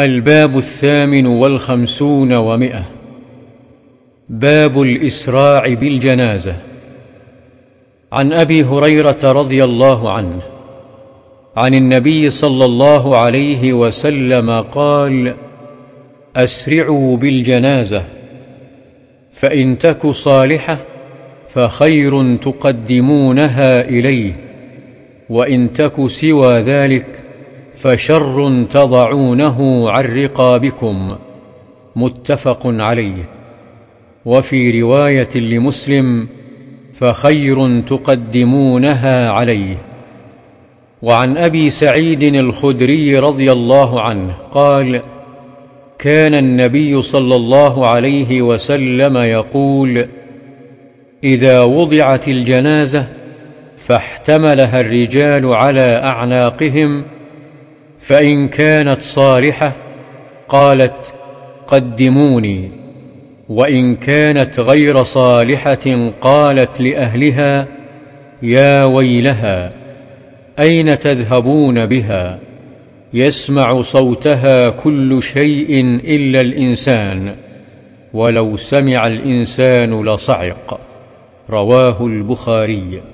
الباب الثامن والخمسون ومئة. باب الإسراع بالجنازة. عن أبي هريرة رضي الله عنه عن النبي صلى الله عليه وسلم قال أسرعوا بالجنازة فإن تك صالحة فخير تقدمونها إليه وإن تك سوى ذلك فشر تضعونه عن رقابكم. متفق عليه. وفي رواية لمسلم فخير تقدمونها عليه. وعن أبي سعيد الخدري رضي الله عنه قال كان النبي صلى الله عليه وسلم يقول إذا وضعت الجنازة فاحتملها الرجال على أعناقهم فإن كانت صالحة قالت قدموني وإن كانت غير صالحة قالت لأهلها يا ويلها أين تذهبون بها؟ يسمع صوتها كل شيء إلا الإنسان ولو سمع الإنسان لصعق رواه البخاري.